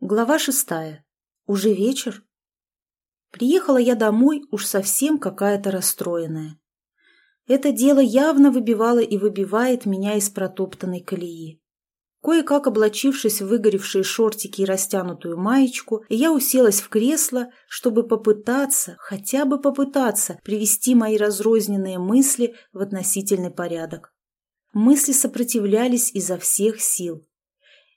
Глава шестая. Уже вечер? Приехала я домой уж совсем какая-то расстроенная. Это дело явно выбивало и выбивает меня из протоптанной колеи. Кое-как облачившись в выгоревшие шортики и растянутую маечку, я уселась в кресло, чтобы попытаться, хотя бы попытаться, привести мои разрозненные мысли в относительный порядок. Мысли сопротивлялись изо всех сил.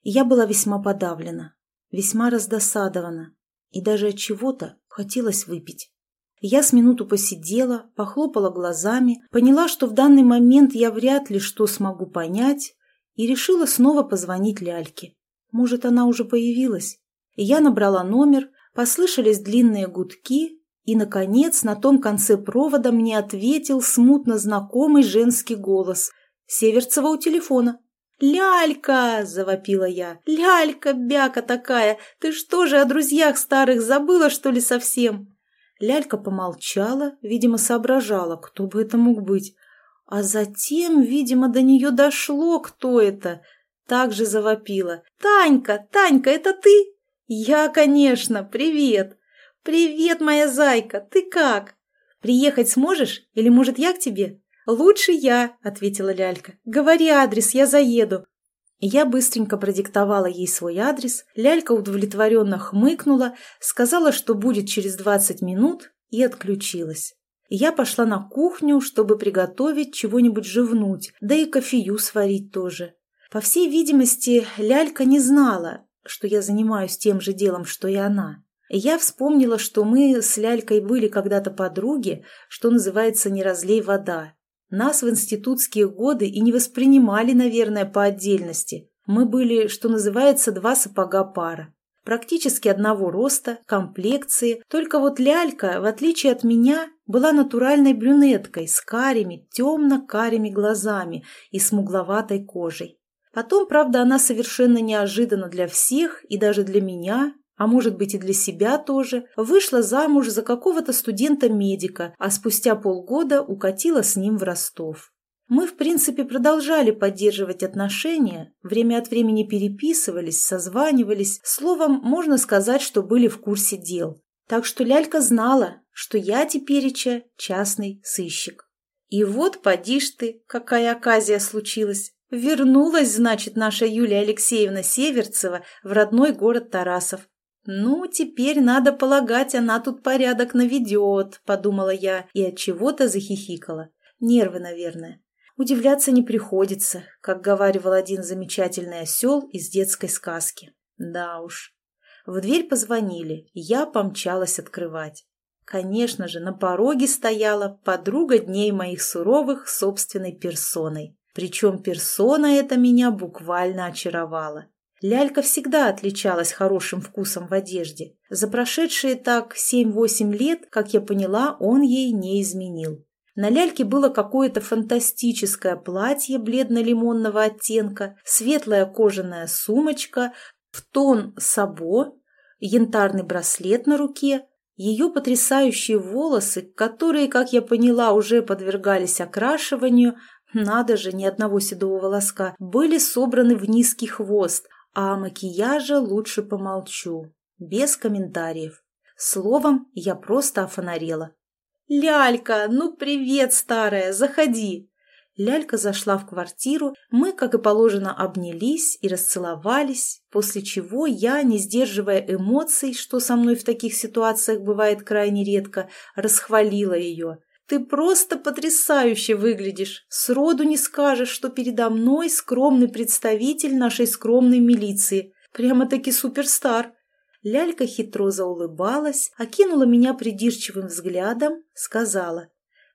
я была весьма подавлена весьма раздосадована и даже от чего-то хотелось выпить. Я с минуту посидела, похлопала глазами, поняла, что в данный момент я вряд ли что смогу понять, и решила снова позвонить Ляльке. Может, она уже появилась? Я набрала номер, послышались длинные гудки, и, наконец, на том конце провода мне ответил смутно знакомый женский голос. Северцева у телефона. «Лялька!» – завопила я. «Лялька, бяка такая! Ты что же о друзьях старых забыла, что ли, совсем?» Лялька помолчала, видимо, соображала, кто бы это мог быть. А затем, видимо, до нее дошло, кто это. Так же завопила. «Танька! Танька, это ты?» «Я, конечно! Привет!» «Привет, моя зайка! Ты как? Приехать сможешь? Или, может, я к тебе?» «Лучше я», — ответила Лялька. «Говори адрес, я заеду». Я быстренько продиктовала ей свой адрес, Лялька удовлетворенно хмыкнула, сказала, что будет через двадцать минут, и отключилась. Я пошла на кухню, чтобы приготовить чего-нибудь живнуть, да и кофею сварить тоже. По всей видимости, Лялька не знала, что я занимаюсь тем же делом, что и она. Я вспомнила, что мы с Лялькой были когда-то подруги, что называется «не разлей вода», нас в институтские годы и не воспринимали, наверное, по отдельности. Мы были, что называется, два сапога пара. Практически одного роста, комплекции, только вот лялька, в отличие от меня, была натуральной брюнеткой с карими, темно-карими глазами и смугловатой кожей. Потом, правда, она совершенно неожиданно для всех и даже для меня а может быть и для себя тоже, вышла замуж за какого-то студента-медика, а спустя полгода укатила с ним в Ростов. Мы, в принципе, продолжали поддерживать отношения, время от времени переписывались, созванивались, словом, можно сказать, что были в курсе дел. Так что Лялька знала, что я тепереча частный сыщик. И вот, поди ж ты, какая оказия случилась. Вернулась, значит, наша Юлия Алексеевна Северцева в родной город Тарасов. «Ну, теперь, надо полагать, она тут порядок наведет», — подумала я и от чего то захихикала. Нервы, наверное. Удивляться не приходится, как говаривал один замечательный осел из детской сказки. Да уж. В дверь позвонили, я помчалась открывать. Конечно же, на пороге стояла подруга дней моих суровых собственной персоной. Причем персона эта меня буквально очаровала. Лялька всегда отличалась хорошим вкусом в одежде. За прошедшие так 7-8 лет, как я поняла, он ей не изменил. На ляльке было какое-то фантастическое платье бледно-лимонного оттенка, светлая кожаная сумочка, в тон сабо, янтарный браслет на руке, ее потрясающие волосы, которые, как я поняла, уже подвергались окрашиванию, надо же, ни одного седого волоска, были собраны в низкий хвост, а о макияже лучше помолчу, без комментариев. Словом, я просто офонарела. «Лялька, ну привет, старая, заходи!» Лялька зашла в квартиру, мы, как и положено, обнялись и расцеловались, после чего я, не сдерживая эмоций, что со мной в таких ситуациях бывает крайне редко, расхвалила ее – ты просто потрясающе выглядишь. Сроду не скажешь, что передо мной скромный представитель нашей скромной милиции. Прямо-таки суперстар. Лялька хитро заулыбалась, окинула меня придирчивым взглядом, сказала.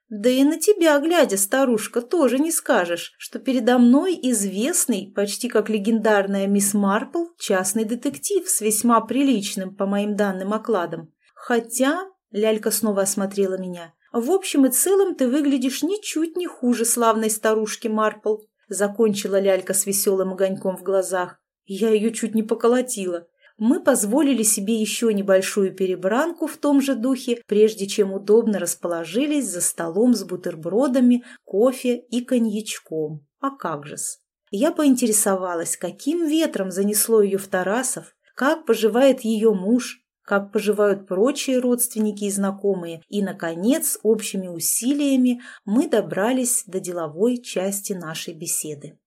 «Да и на тебя, глядя, старушка, тоже не скажешь, что передо мной известный, почти как легендарная мисс Марпл, частный детектив с весьма приличным, по моим данным, окладом. Хотя...» — Лялька снова осмотрела меня. В общем и целом ты выглядишь ничуть не хуже славной старушки Марпл», — закончила лялька с веселым огоньком в глазах. Я ее чуть не поколотила. Мы позволили себе еще небольшую перебранку в том же духе, прежде чем удобно расположились за столом с бутербродами, кофе и коньячком. А как же-с? Я поинтересовалась, каким ветром занесло ее в Тарасов, как поживает ее муж, как поживают прочие родственники и знакомые, и, наконец, общими усилиями мы добрались до деловой части нашей беседы.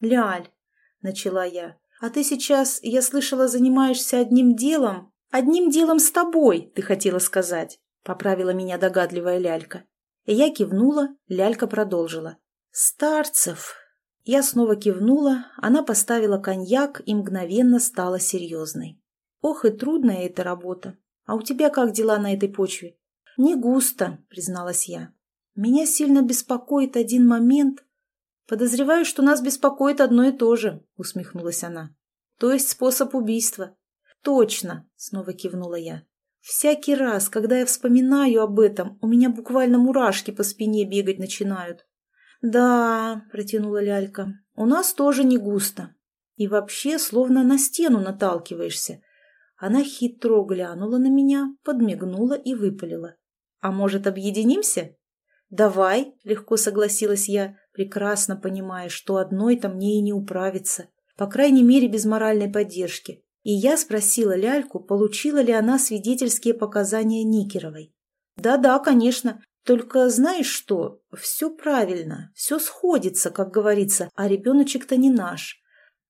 «Ляль», — начала я, — «а ты сейчас, я слышала, занимаешься одним делом? Одним делом с тобой, ты хотела сказать», — поправила меня догадливая лялька. Я кивнула, лялька продолжила. «Старцев!» Я снова кивнула, она поставила коньяк и мгновенно стала серьезной. Ох и трудная эта работа. А у тебя как дела на этой почве? Не густо, призналась я. Меня сильно беспокоит один момент. Подозреваю, что нас беспокоит одно и то же, усмехнулась она. То есть способ убийства. Точно, снова кивнула я. Всякий раз, когда я вспоминаю об этом, у меня буквально мурашки по спине бегать начинают. «Да», — протянула лялька, — «у нас тоже не густо. И вообще, словно на стену наталкиваешься. Она хитро глянула на меня, подмигнула и выпалила. «А может, объединимся?» «Давай», — легко согласилась я, прекрасно понимая, что одной-то мне и не управиться, по крайней мере, без моральной поддержки. И я спросила Ляльку, получила ли она свидетельские показания Никеровой. «Да-да, конечно. Только знаешь что? Все правильно, все сходится, как говорится, а ребеночек-то не наш.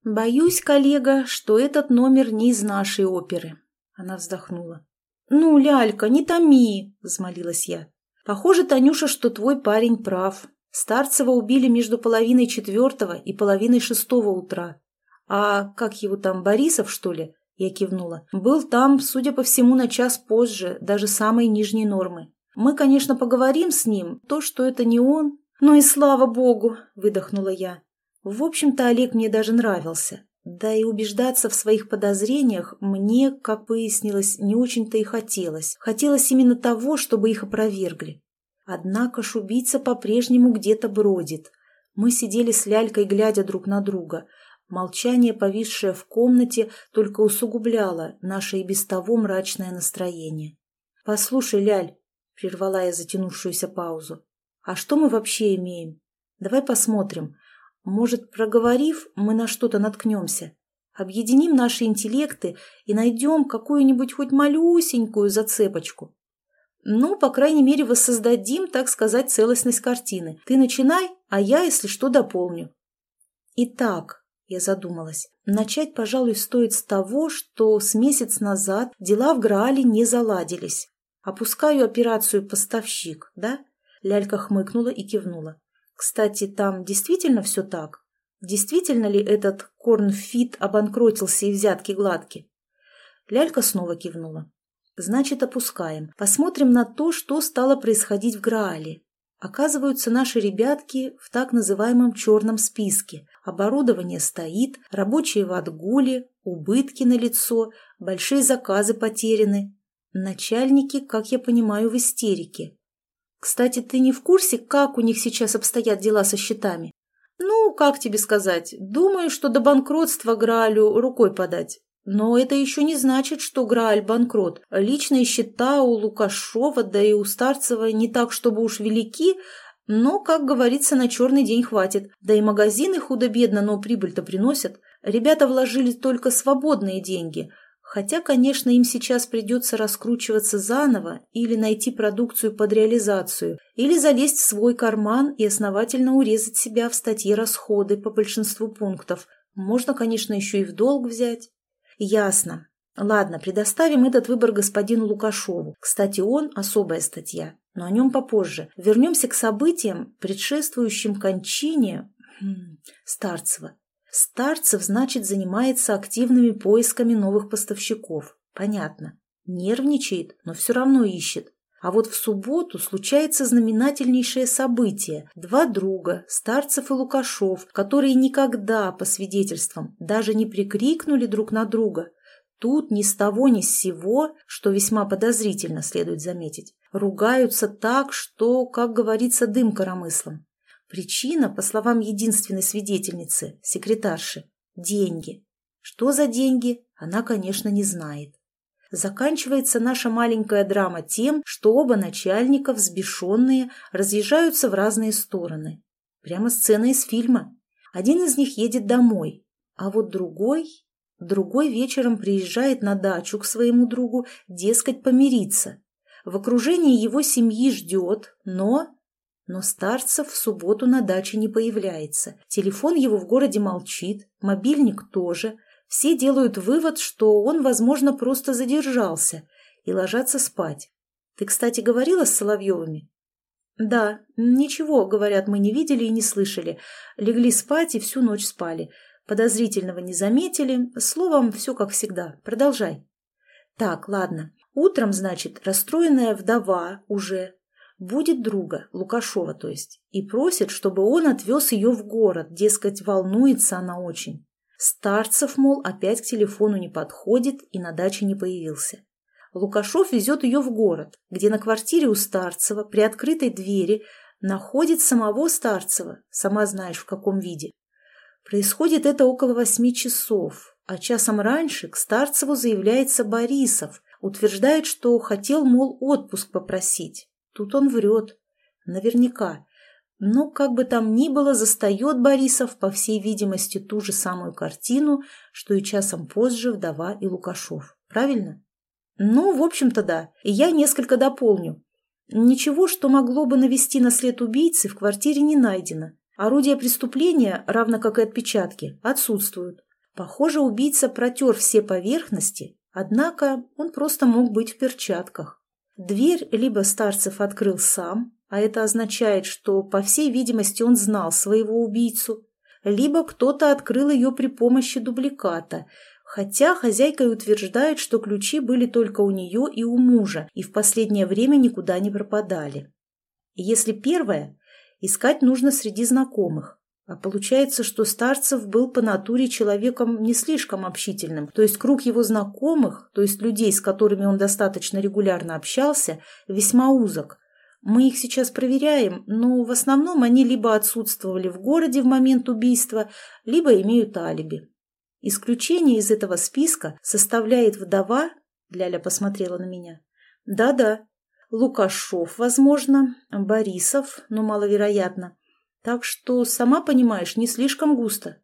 «Боюсь, коллега, что этот номер не из нашей оперы». Она вздохнула. «Ну, лялька, не томи!» – взмолилась я. «Похоже, Танюша, что твой парень прав. Старцева убили между половиной четвертого и половиной шестого утра. А как его там, Борисов, что ли?» Я кивнула. «Был там, судя по всему, на час позже, даже самой нижней нормы. Мы, конечно, поговорим с ним, то, что это не он. Ну и слава богу!» – выдохнула я. В общем-то, Олег мне даже нравился. Да и убеждаться в своих подозрениях мне, как выяснилось, не очень-то и хотелось. Хотелось именно того, чтобы их опровергли. Однако ж убийца по-прежнему где-то бродит. Мы сидели с Лялькой, глядя друг на друга. Молчание, повисшее в комнате, только усугубляло наше и без того мрачное настроение. «Послушай, Ляль», — прервала я затянувшуюся паузу, — «а что мы вообще имеем? Давай посмотрим, может, проговорив, мы на что-то наткнемся. Объединим наши интеллекты и найдем какую-нибудь хоть малюсенькую зацепочку. Ну, по крайней мере, воссоздадим, так сказать, целостность картины. Ты начинай, а я, если что, дополню. Итак, я задумалась, начать, пожалуй, стоит с того, что с месяц назад дела в Граале не заладились. Опускаю операцию «поставщик», да? Лялька хмыкнула и кивнула. Кстати, там действительно все так? Действительно ли этот корнфит обанкротился и взятки гладки? Лялька снова кивнула. Значит, опускаем. Посмотрим на то, что стало происходить в Граале. Оказываются наши ребятки в так называемом черном списке. Оборудование стоит, рабочие в отгуле, убытки на лицо, большие заказы потеряны. Начальники, как я понимаю, в истерике. Кстати, ты не в курсе, как у них сейчас обстоят дела со счетами? Ну, как тебе сказать, думаю, что до банкротства Граалю рукой подать. Но это еще не значит, что Грааль банкрот. Личные счета у Лукашова, да и у Старцева не так, чтобы уж велики, но, как говорится, на черный день хватит. Да и магазины худо-бедно, но прибыль-то приносят. Ребята вложили только свободные деньги – Хотя, конечно, им сейчас придется раскручиваться заново или найти продукцию под реализацию, или залезть в свой карман и основательно урезать себя в статье расходы по большинству пунктов. Можно, конечно, еще и в долг взять. Ясно. Ладно, предоставим этот выбор господину Лукашову. Кстати, он – особая статья, но о нем попозже. Вернемся к событиям, предшествующим кончине хм, Старцева. Старцев, значит, занимается активными поисками новых поставщиков. Понятно. Нервничает, но все равно ищет. А вот в субботу случается знаменательнейшее событие. Два друга, Старцев и Лукашов, которые никогда, по свидетельствам, даже не прикрикнули друг на друга. Тут ни с того ни с сего, что весьма подозрительно следует заметить, ругаются так, что, как говорится, дым коромыслом. Причина, по словам единственной свидетельницы, секретарши, деньги. Что за деньги, она, конечно, не знает. Заканчивается наша маленькая драма тем, что оба начальника, взбешенные, разъезжаются в разные стороны. Прямо сцена из фильма. Один из них едет домой, а вот другой... Другой вечером приезжает на дачу к своему другу, дескать, помириться. В окружении его семьи ждет, но... Но Старцев в субботу на даче не появляется. Телефон его в городе молчит, мобильник тоже. Все делают вывод, что он, возможно, просто задержался и ложатся спать. Ты, кстати, говорила с Соловьевыми? Да, ничего, говорят, мы не видели и не слышали. Легли спать и всю ночь спали. Подозрительного не заметили. Словом, все как всегда. Продолжай. Так, ладно. Утром, значит, расстроенная вдова уже будет друга, Лукашова то есть, и просит, чтобы он отвез ее в город, дескать, волнуется она очень. Старцев, мол, опять к телефону не подходит и на даче не появился. Лукашов везет ее в город, где на квартире у Старцева при открытой двери находит самого Старцева, сама знаешь в каком виде. Происходит это около восьми часов, а часом раньше к Старцеву заявляется Борисов, утверждает, что хотел, мол, отпуск попросить. Тут он врет. Наверняка. Но, как бы там ни было, застает Борисов, по всей видимости, ту же самую картину, что и часом позже вдова и Лукашов. Правильно? Ну, в общем-то, да. И я несколько дополню. Ничего, что могло бы навести на след убийцы, в квартире не найдено. Орудия преступления, равно как и отпечатки, отсутствуют. Похоже, убийца протер все поверхности, однако он просто мог быть в перчатках. Дверь либо Старцев открыл сам, а это означает, что, по всей видимости, он знал своего убийцу, либо кто-то открыл ее при помощи дубликата, хотя хозяйка и утверждает, что ключи были только у нее и у мужа, и в последнее время никуда не пропадали. Если первое, Искать нужно среди знакомых. А получается, что Старцев был по натуре человеком не слишком общительным, то есть круг его знакомых, то есть людей, с которыми он достаточно регулярно общался, весьма узок. Мы их сейчас проверяем, но в основном они либо отсутствовали в городе в момент убийства, либо имеют алиби. Исключение из этого списка составляет вдова, Ляля посмотрела на меня. Да-да, Лукашов, возможно, Борисов, но маловероятно. Так что, сама понимаешь, не слишком густо.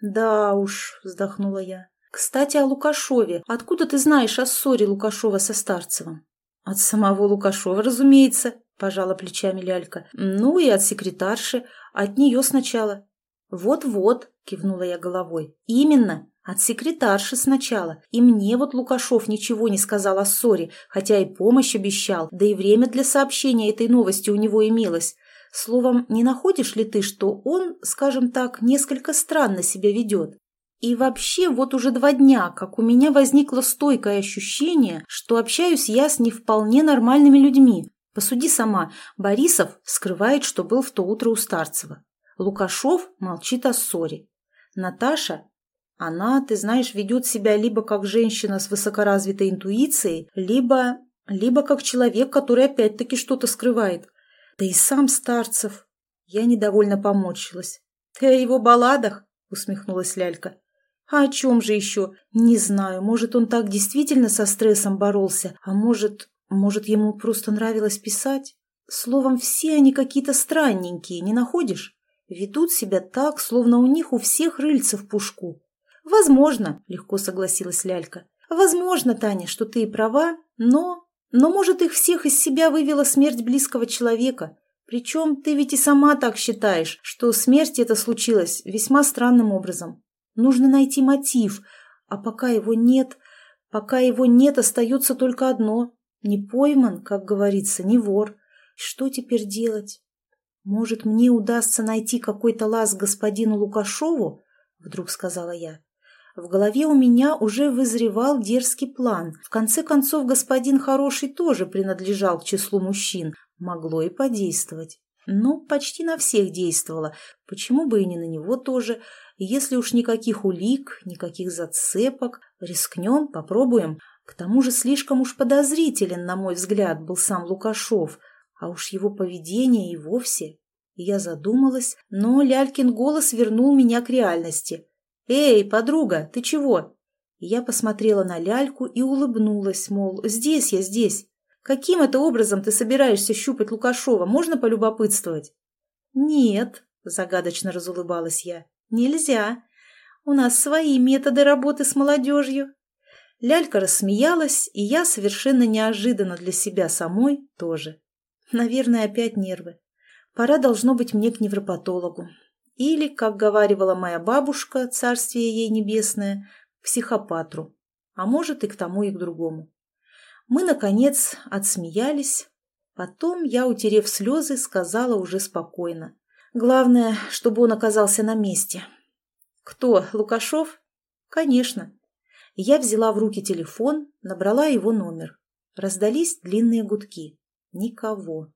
Да уж, вздохнула я. Кстати, о Лукашове. Откуда ты знаешь о ссоре Лукашова со Старцевым? От самого Лукашова, разумеется, пожала плечами лялька. Ну и от секретарши, от нее сначала. Вот-вот, кивнула я головой. Именно, от секретарши сначала. И мне вот Лукашов ничего не сказал о ссоре, хотя и помощь обещал, да и время для сообщения этой новости у него имелось. Словом, не находишь ли ты, что он, скажем так, несколько странно себя ведет? И вообще, вот уже два дня, как у меня возникло стойкое ощущение, что общаюсь я с не вполне нормальными людьми. Посуди сама, Борисов скрывает, что был в то утро у Старцева. Лукашов молчит о ссоре. Наташа она, ты знаешь, ведет себя либо как женщина с высокоразвитой интуицией, либо... либо как человек, который опять-таки что-то скрывает. Да и сам Старцев. Я недовольно поморщилась. «Ты о его балладах?» — усмехнулась Лялька. «А о чем же еще? Не знаю. Может, он так действительно со стрессом боролся, а может, может, ему просто нравилось писать? Словом, все они какие-то странненькие, не находишь? Ведут себя так, словно у них у всех рыльца в пушку. «Возможно», — легко согласилась Лялька. «Возможно, Таня, что ты и права, но... Но, может, их всех из себя вывела смерть близкого человека. Причем ты ведь и сама так считаешь, что смерть эта случилась весьма странным образом. Нужно найти мотив, а пока его нет, пока его нет, остается только одно. Не пойман, как говорится, не вор. Что теперь делать? Может, мне удастся найти какой-то лаз господину Лукашову? Вдруг сказала я. В голове у меня уже вызревал дерзкий план. В конце концов, господин Хороший тоже принадлежал к числу мужчин. Могло и подействовать. Ну, почти на всех действовало. Почему бы и не на него тоже? Если уж никаких улик, никаких зацепок, рискнем, попробуем. К тому же слишком уж подозрителен, на мой взгляд, был сам Лукашов. А уж его поведение и вовсе. Я задумалась, но Лялькин голос вернул меня к реальности. «Эй, подруга, ты чего?» Я посмотрела на ляльку и улыбнулась, мол, здесь я, здесь. Каким это образом ты собираешься щупать Лукашова, можно полюбопытствовать? Нет, загадочно разулыбалась я, нельзя. У нас свои методы работы с молодежью. Лялька рассмеялась, и я совершенно неожиданно для себя самой тоже. Наверное, опять нервы. Пора должно быть мне к невропатологу. Или, как говаривала моя бабушка, царствие ей небесное, к психопатру. А может и к тому, и к другому. Мы, наконец, отсмеялись. Потом я, утерев слезы, сказала уже спокойно. Главное, чтобы он оказался на месте. Кто, Лукашов? Конечно. Я взяла в руки телефон, набрала его номер. Раздались длинные гудки. Никого.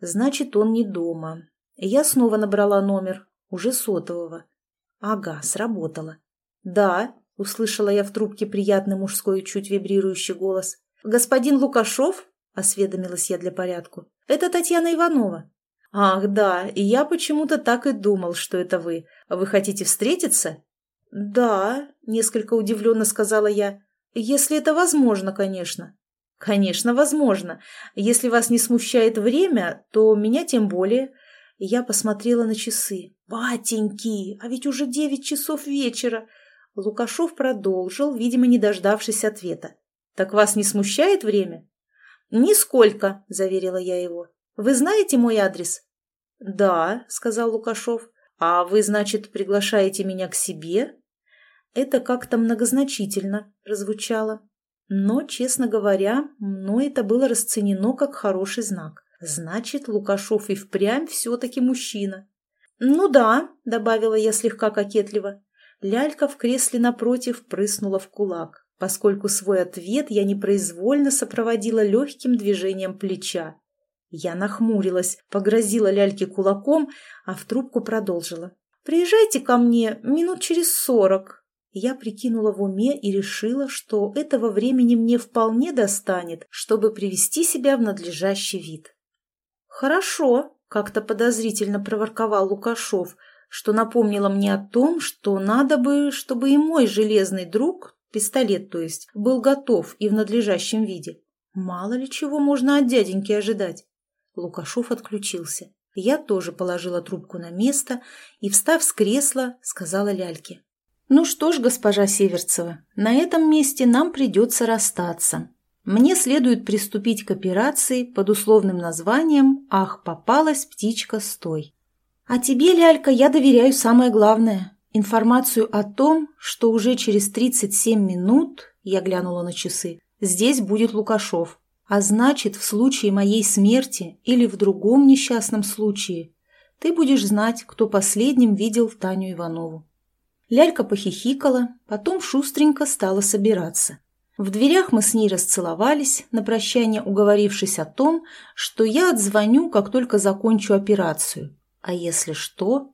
Значит, он не дома. Я снова набрала номер, уже сотового. Ага, сработало. «Да», — услышала я в трубке приятный мужской, чуть вибрирующий голос. «Господин Лукашов?» — осведомилась я для порядку. «Это Татьяна Иванова». «Ах, да, и я почему-то так и думал, что это вы. Вы хотите встретиться?» «Да», — несколько удивленно сказала я. «Если это возможно, конечно». «Конечно, возможно. Если вас не смущает время, то меня тем более». Я посмотрела на часы. «Батеньки, а ведь уже девять часов вечера!» Лукашов продолжил, видимо, не дождавшись ответа. «Так вас не смущает время?» «Нисколько», — заверила я его. «Вы знаете мой адрес?» «Да», — сказал Лукашов. «А вы, значит, приглашаете меня к себе?» Это как-то многозначительно прозвучало. Но, честно говоря, мной это было расценено как хороший знак. Значит, Лукашов и впрямь все-таки мужчина. «Ну да», — добавила я слегка кокетливо. Лялька в кресле напротив прыснула в кулак, поскольку свой ответ я непроизвольно сопроводила легким движением плеча. Я нахмурилась, погрозила Ляльке кулаком, а в трубку продолжила. «Приезжайте ко мне минут через сорок. Я прикинула в уме и решила, что этого времени мне вполне достанет, чтобы привести себя в надлежащий вид. «Хорошо», — как-то подозрительно проворковал Лукашов, что напомнило мне о том, что надо бы, чтобы и мой железный друг, пистолет то есть, был готов и в надлежащем виде. Мало ли чего можно от дяденьки ожидать. Лукашов отключился. Я тоже положила трубку на место и, встав с кресла, сказала Ляльке. «Ну что ж, госпожа Северцева, на этом месте нам придется расстаться. Мне следует приступить к операции под условным названием «Ах, попалась птичка, стой». А тебе, Лялька, я доверяю самое главное – информацию о том, что уже через 37 минут, я глянула на часы, здесь будет Лукашов. А значит, в случае моей смерти или в другом несчастном случае ты будешь знать, кто последним видел Таню Иванову. Лялька похихикала, потом шустренько стала собираться. В дверях мы с ней расцеловались, на прощание уговорившись о том, что я отзвоню, как только закончу операцию. А если что?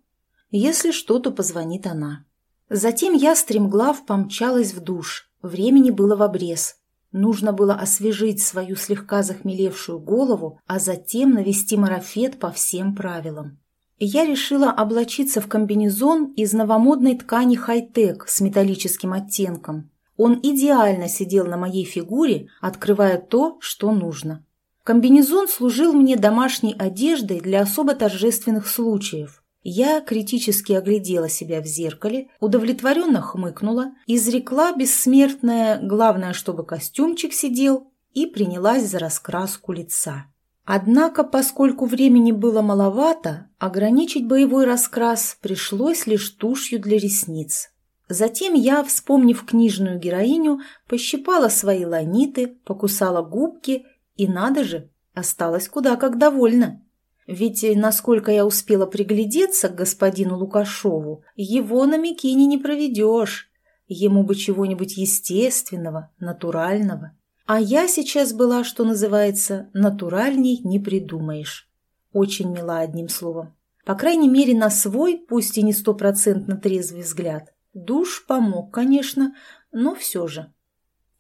Если что, то позвонит она. Затем я стремглав помчалась в душ. Времени было в обрез. Нужно было освежить свою слегка захмелевшую голову, а затем навести марафет по всем правилам я решила облачиться в комбинезон из новомодной ткани хай-тек с металлическим оттенком. Он идеально сидел на моей фигуре, открывая то, что нужно. Комбинезон служил мне домашней одеждой для особо торжественных случаев. Я критически оглядела себя в зеркале, удовлетворенно хмыкнула, изрекла бессмертное «главное, чтобы костюмчик сидел» и принялась за раскраску лица. Однако, поскольку времени было маловато, ограничить боевой раскрас пришлось лишь тушью для ресниц. Затем я, вспомнив книжную героиню, пощипала свои ланиты, покусала губки и, надо же, осталась куда как довольна. Ведь, насколько я успела приглядеться к господину Лукашову, его на Микине не проведешь. Ему бы чего-нибудь естественного, натурального. А я сейчас была, что называется, натуральней не придумаешь. Очень мила одним словом. По крайней мере, на свой, пусть и не стопроцентно трезвый взгляд. Душ помог, конечно, но все же.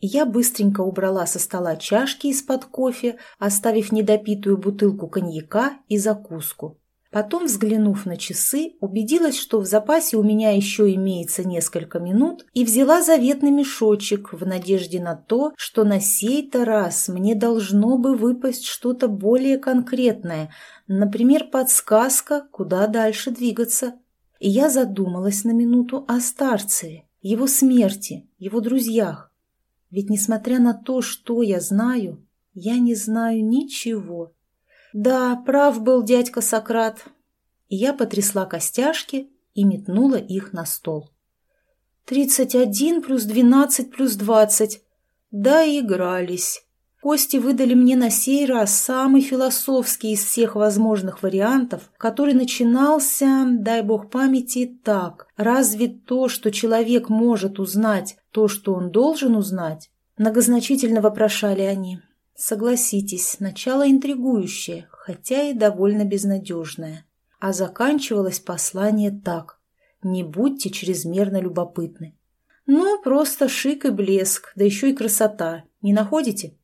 Я быстренько убрала со стола чашки из-под кофе, оставив недопитую бутылку коньяка и закуску. Потом, взглянув на часы, убедилась, что в запасе у меня еще имеется несколько минут, и взяла заветный мешочек в надежде на то, что на сей-то раз мне должно бы выпасть что-то более конкретное, например, подсказка, куда дальше двигаться. И я задумалась на минуту о старце, его смерти, его друзьях. Ведь несмотря на то, что я знаю, я не знаю ничего. Да, прав был дядька Сократ. И я потрясла костяшки и метнула их на стол. «Тридцать один плюс двенадцать плюс двадцать. Да, игрались. Кости выдали мне на сей раз самый философский из всех возможных вариантов, который начинался, дай бог памяти, так. Разве то, что человек может узнать, то, что он должен узнать? Многозначительно вопрошали они. Согласитесь, начало интригующее, хотя и довольно безнадежное. А заканчивалось послание так. Не будьте чрезмерно любопытны. Ну, просто шик и блеск, да еще и красота. Не находите?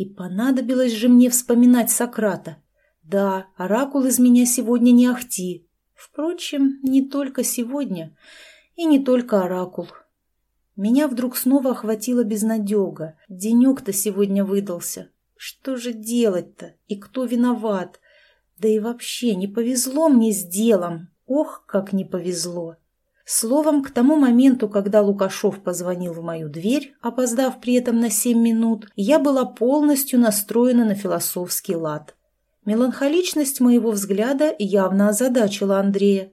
И понадобилось же мне вспоминать Сократа. Да, оракул из меня сегодня не ахти. Впрочем, не только сегодня, и не только оракул. Меня вдруг снова охватила безнадега. Денек-то сегодня выдался. Что же делать-то? И кто виноват? Да и вообще не повезло мне с делом. Ох, как не повезло. Словом, к тому моменту, когда Лукашов позвонил в мою дверь, опоздав при этом на семь минут, я была полностью настроена на философский лад. Меланхоличность моего взгляда явно озадачила Андрея.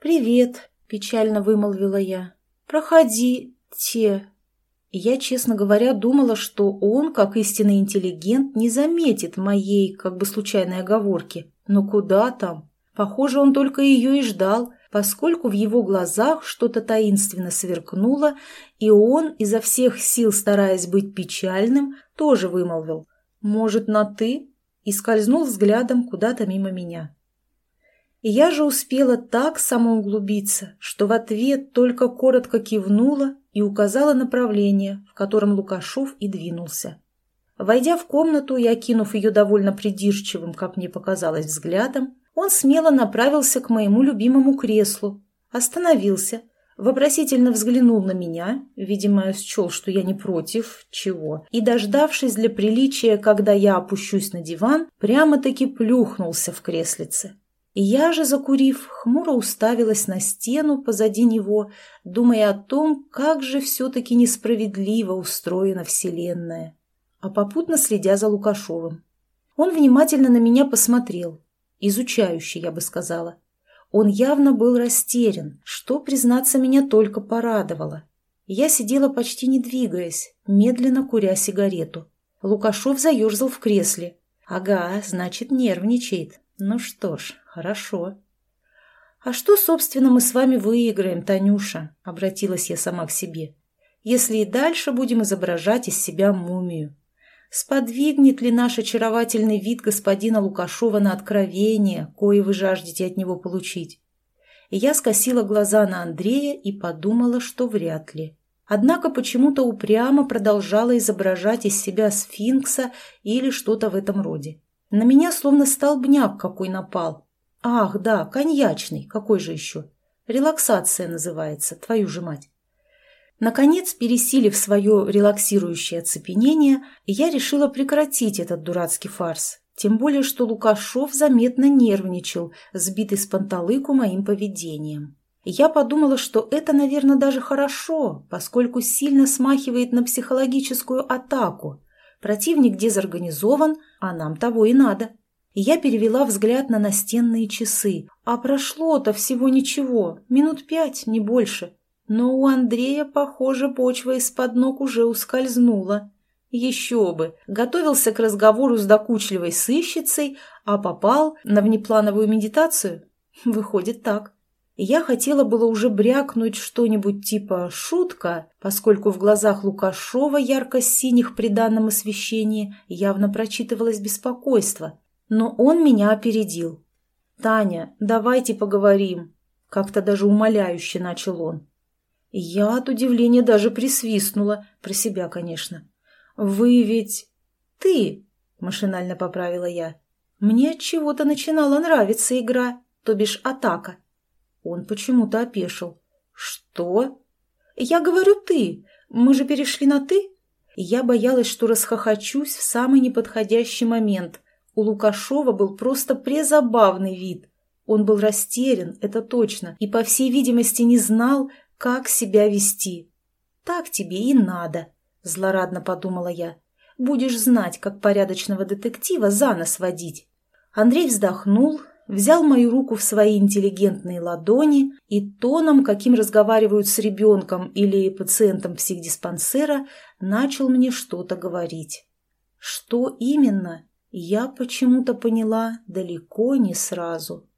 «Привет», – печально вымолвила я. «Проходи, те». Я, честно говоря, думала, что он, как истинный интеллигент, не заметит моей, как бы случайной оговорки. Но куда там? Похоже, он только ее и ждал – поскольку в его глазах что-то таинственно сверкнуло, и он, изо всех сил стараясь быть печальным, тоже вымолвил «Может, на «ты?» и скользнул взглядом куда-то мимо меня. И я же успела так самоуглубиться, что в ответ только коротко кивнула и указала направление, в котором Лукашов и двинулся. Войдя в комнату и окинув ее довольно придирчивым, как мне показалось, взглядом, он смело направился к моему любимому креслу, остановился, вопросительно взглянул на меня, видимо, счел, что я не против, чего, и, дождавшись для приличия, когда я опущусь на диван, прямо-таки плюхнулся в креслице. Я же, закурив, хмуро уставилась на стену позади него, думая о том, как же все-таки несправедливо устроена Вселенная, а попутно следя за Лукашовым. Он внимательно на меня посмотрел, изучающий, я бы сказала. Он явно был растерян, что, признаться, меня только порадовало. Я сидела почти не двигаясь, медленно куря сигарету. Лукашов заерзал в кресле. Ага, значит, нервничает. Ну что ж, хорошо. «А что, собственно, мы с вами выиграем, Танюша?» — обратилась я сама к себе. «Если и дальше будем изображать из себя мумию. Сподвигнет ли наш очаровательный вид господина Лукашова на откровение, кое вы жаждете от него получить? я скосила глаза на Андрея и подумала, что вряд ли. Однако почему-то упрямо продолжала изображать из себя сфинкса или что-то в этом роде. На меня словно столбняк какой напал. Ах, да, коньячный, какой же еще? Релаксация называется, твою же мать. Наконец, пересилив свое релаксирующее оцепенение, я решила прекратить этот дурацкий фарс. Тем более, что Лукашов заметно нервничал, сбитый с панталыку моим поведением. Я подумала, что это, наверное, даже хорошо, поскольку сильно смахивает на психологическую атаку. Противник дезорганизован, а нам того и надо. Я перевела взгляд на настенные часы. А прошло-то всего ничего, минут пять, не больше. Но у Андрея, похоже, почва из-под ног уже ускользнула. Еще бы! Готовился к разговору с докучливой сыщицей, а попал на внеплановую медитацию? Выходит так. Я хотела было уже брякнуть что-нибудь типа «шутка», поскольку в глазах Лукашова ярко-синих при данном освещении явно прочитывалось беспокойство. Но он меня опередил. «Таня, давайте поговорим», — как-то даже умоляюще начал он. Я от удивления даже присвистнула, про себя, конечно. «Вы ведь...» «Ты!» — машинально поправила я. «Мне от чего-то начинала нравиться игра, то бишь атака». Он почему-то опешил. «Что?» «Я говорю «ты». Мы же перешли на «ты». Я боялась, что расхохочусь в самый неподходящий момент. У Лукашова был просто презабавный вид. Он был растерян, это точно, и, по всей видимости, не знал, как себя вести. «Так тебе и надо», — злорадно подумала я. «Будешь знать, как порядочного детектива за нос водить». Андрей вздохнул, взял мою руку в свои интеллигентные ладони и тоном, каким разговаривают с ребенком или пациентом психдиспансера, начал мне что-то говорить. Что именно, я почему-то поняла далеко не сразу.